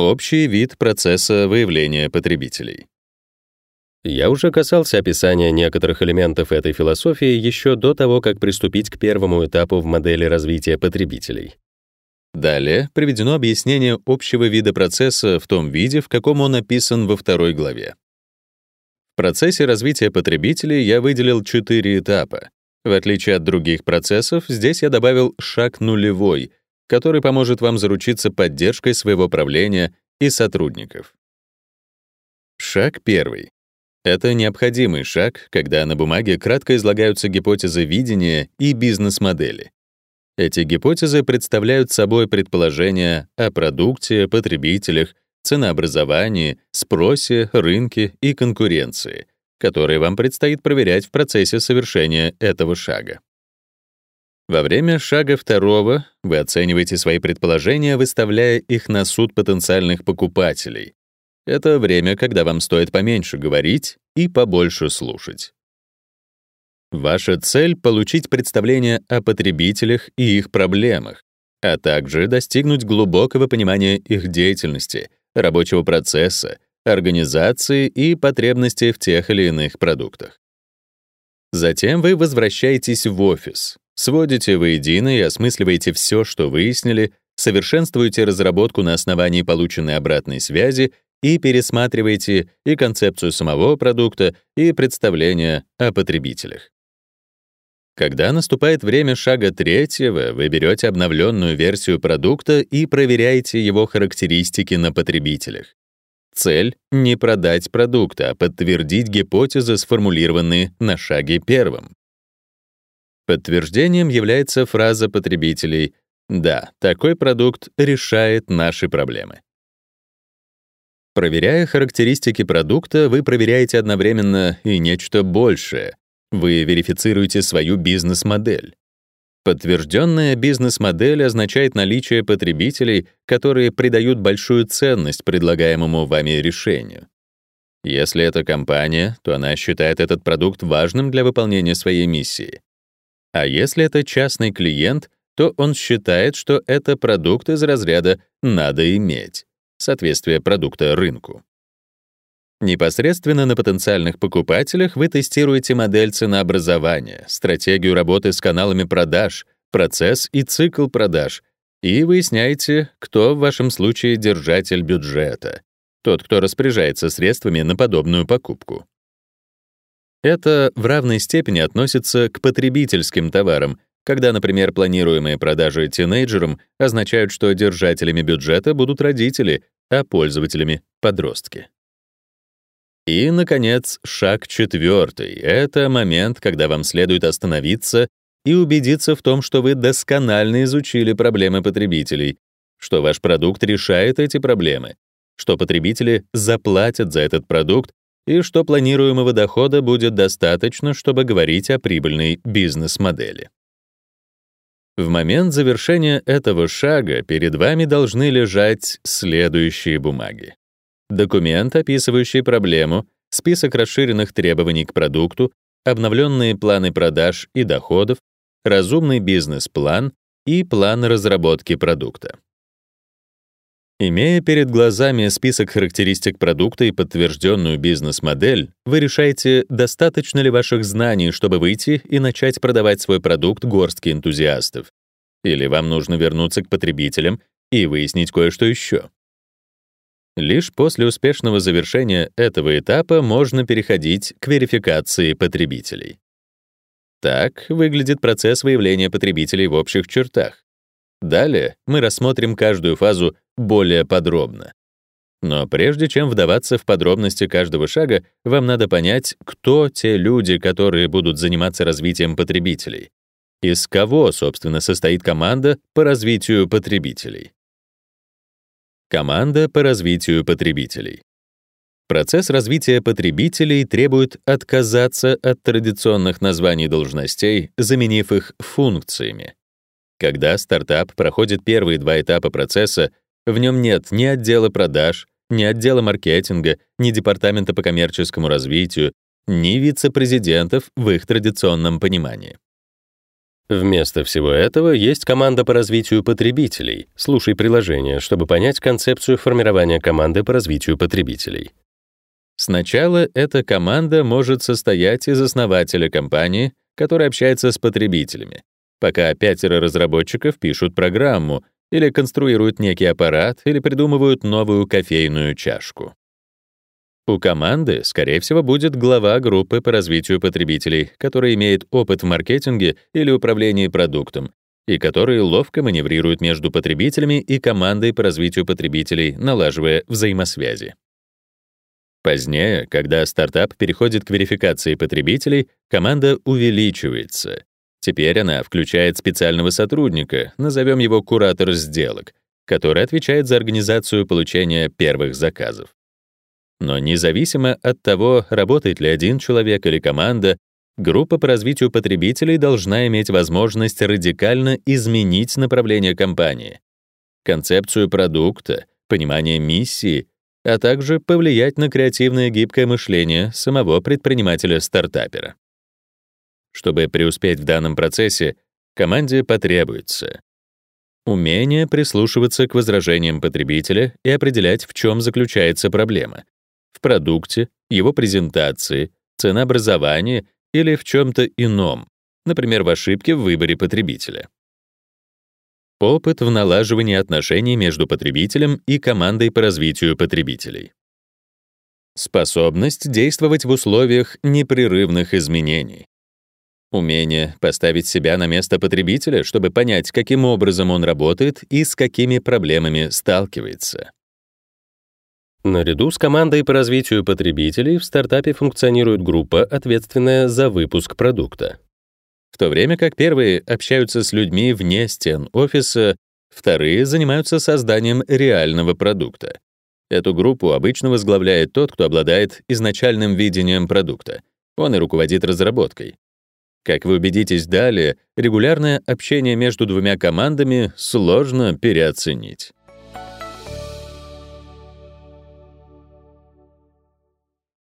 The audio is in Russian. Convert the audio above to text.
Общий вид процесса выявления потребителей. Я уже касался описания некоторых элементов этой философии еще до того, как приступить к первому этапу в модели развития потребителей. Далее приведено объяснение общего вида процесса в том виде, в каком он описан во второй главе. В процессе развития потребителей я выделил четыре этапа. В отличие от других процессов, здесь я добавил шаг нулевой, который поможет вам заручиться поддержкой своего правления и сотрудников. Шаг первый. Это необходимый шаг, когда на бумаге кратко излагаются гипотезы видения и бизнес-модели. Эти гипотезы представляют собой предположения о продукте, потребителях, ценообразовании, спросе, рынке и конкуренции, которые вам предстоит проверять в процессе совершения этого шага. Во время шага второго вы оцениваете свои предположения, выставляя их на суд потенциальных покупателей, это время, когда вам стоит поменьше говорить и побольше слушать. Ваша цель — получить представление о потребителях и их проблемах, а также достигнуть глубокого понимания их деятельности, рабочего процесса, организации и потребностей в тех или иных продуктах. Затем вы возвращаетесь в офис, сводите воедино и осмысливаете все, что выяснили, совершенствуете разработку на основании полученной обратной связи и пересматриваете и концепцию самого продукта, и представление о потребителях. Когда наступает время шага третьего, вы берете обновленную версию продукта и проверяете его характеристики на потребителях. Цель — не продать продукт, а подтвердить гипотезы, сформулированные на шаге первом. Подтверждением является фраза потребителей «Да, такой продукт решает наши проблемы». Проверяя характеристики продукта, вы проверяете одновременно и нечто большее. Вы верифицируете свою бизнес-модель. Подтвержденная бизнес-модель означает наличие потребителей, которые придают большую ценность предлагаемому вами решению. Если это компания, то она считает этот продукт важным для выполнения своей миссии. А если это частный клиент, то он считает, что это продукт из разряда «надо иметь» соответствие продукта рынку. Непосредственно на потенциальных покупателях вы тестируете модель ценообразования, стратегию работы с каналами продаж, процесс и цикл продаж и выясняете, кто в вашем случае держатель бюджета, тот, кто распоряжается средствами на подобную покупку. Это в равной степени относится к потребительским товарам, когда, например, планируемые продажи тинейджерам означают, что держателями бюджета будут родители, а пользователями — подростки. И, наконец, шаг четвертый — это момент, когда вам следует остановиться и убедиться в том, что вы досконально изучили проблемы потребителей, что ваш продукт решает эти проблемы, что потребители заплатят за этот продукт и что планируемого дохода будет достаточно, чтобы говорить о прибыльной бизнес-модели. В момент завершения этого шага перед вами должны лежать следующие бумаги. Документ, описывающий проблему, список расширенных требований к продукту, обновленные планы продаж и доходов, разумный бизнес-план и план разработки продукта. Имея перед глазами список характеристик продукта и подтвержденную бизнес-модель, вы решаете, достаточно ли ваших знаний, чтобы выйти и начать продавать свой продукт горстке энтузиастов. Или вам нужно вернуться к потребителям и выяснить кое-что еще. Лишь после успешного завершения этого этапа можно переходить к верификации потребителей. Так выглядит процесс выявления потребителей в общих чертах. Далее мы рассмотрим каждую фазу более подробно. Но прежде чем вдаваться в подробности каждого шага, вам надо понять, кто те люди, которые будут заниматься развитием потребителей. Из кого, собственно, состоит команда по развитию потребителей. Команда по развитию потребителей. Процесс развития потребителей требует отказаться от традиционных названий должностей, заменив их функциями. Когда стартап проходит первые два этапа процесса, в нем нет ни отдела продаж, ни отдела маркетинга, ни департамента по коммерческому развитию, ни вице-президентов в их традиционном понимании. Вместо всего этого есть команда по развитию потребителей. Слушай приложение, чтобы понять концепцию формирования команды по развитию потребителей. Сначала эта команда может состоять из основателя компании, который общается с потребителями, пока пятеро разработчиков пишут программу или конструируют некий аппарат или придумывают новую кофейную чашку. У команды, скорее всего, будет глава группы по развитию потребителей, который имеет опыт в маркетинге или управлении продуктом, и который ловко маневрирует между потребителями и командой по развитию потребителей, налаживая взаимосвязи. Позднее, когда стартап переходит к верификации потребителей, команда увеличивается. Теперь она включает специального сотрудника, назовем его куратор сделок, который отвечает за организацию получения первых заказов. Но независимо от того, работает ли один человек или команда, группа по развитию потребителей должна иметь возможность радикально изменить направление компании, концепцию продукта, понимание миссии, а также повлиять на креативное гибкое мышление самого предпринимателя-стартапера. Чтобы преуспеть в данном процессе, команде потребуется умение прислушиваться к возражениям потребителя и определять, в чем заключается проблема, в продукте, его презентации, ценообразовании или в чем-то ином, например, в ошибке в выборе потребителя. Опыт в налаживании отношений между потребителем и командой по развитию потребителей. Способность действовать в условиях непрерывных изменений. Умение поставить себя на место потребителя, чтобы понять, каким образом он работает и с какими проблемами сталкивается. Наряду с командой по развитию потребителей в стартапе функционирует группа, ответственная за выпуск продукта. В то время как первые общаются с людьми вне стен офиса, вторые занимаются созданием реального продукта. Эту группу обычно возглавляет тот, кто обладает изначальным видением продукта. Он и руководит разработкой. Как вы убедитесь далее, регулярное общение между двумя командами сложно переоценить.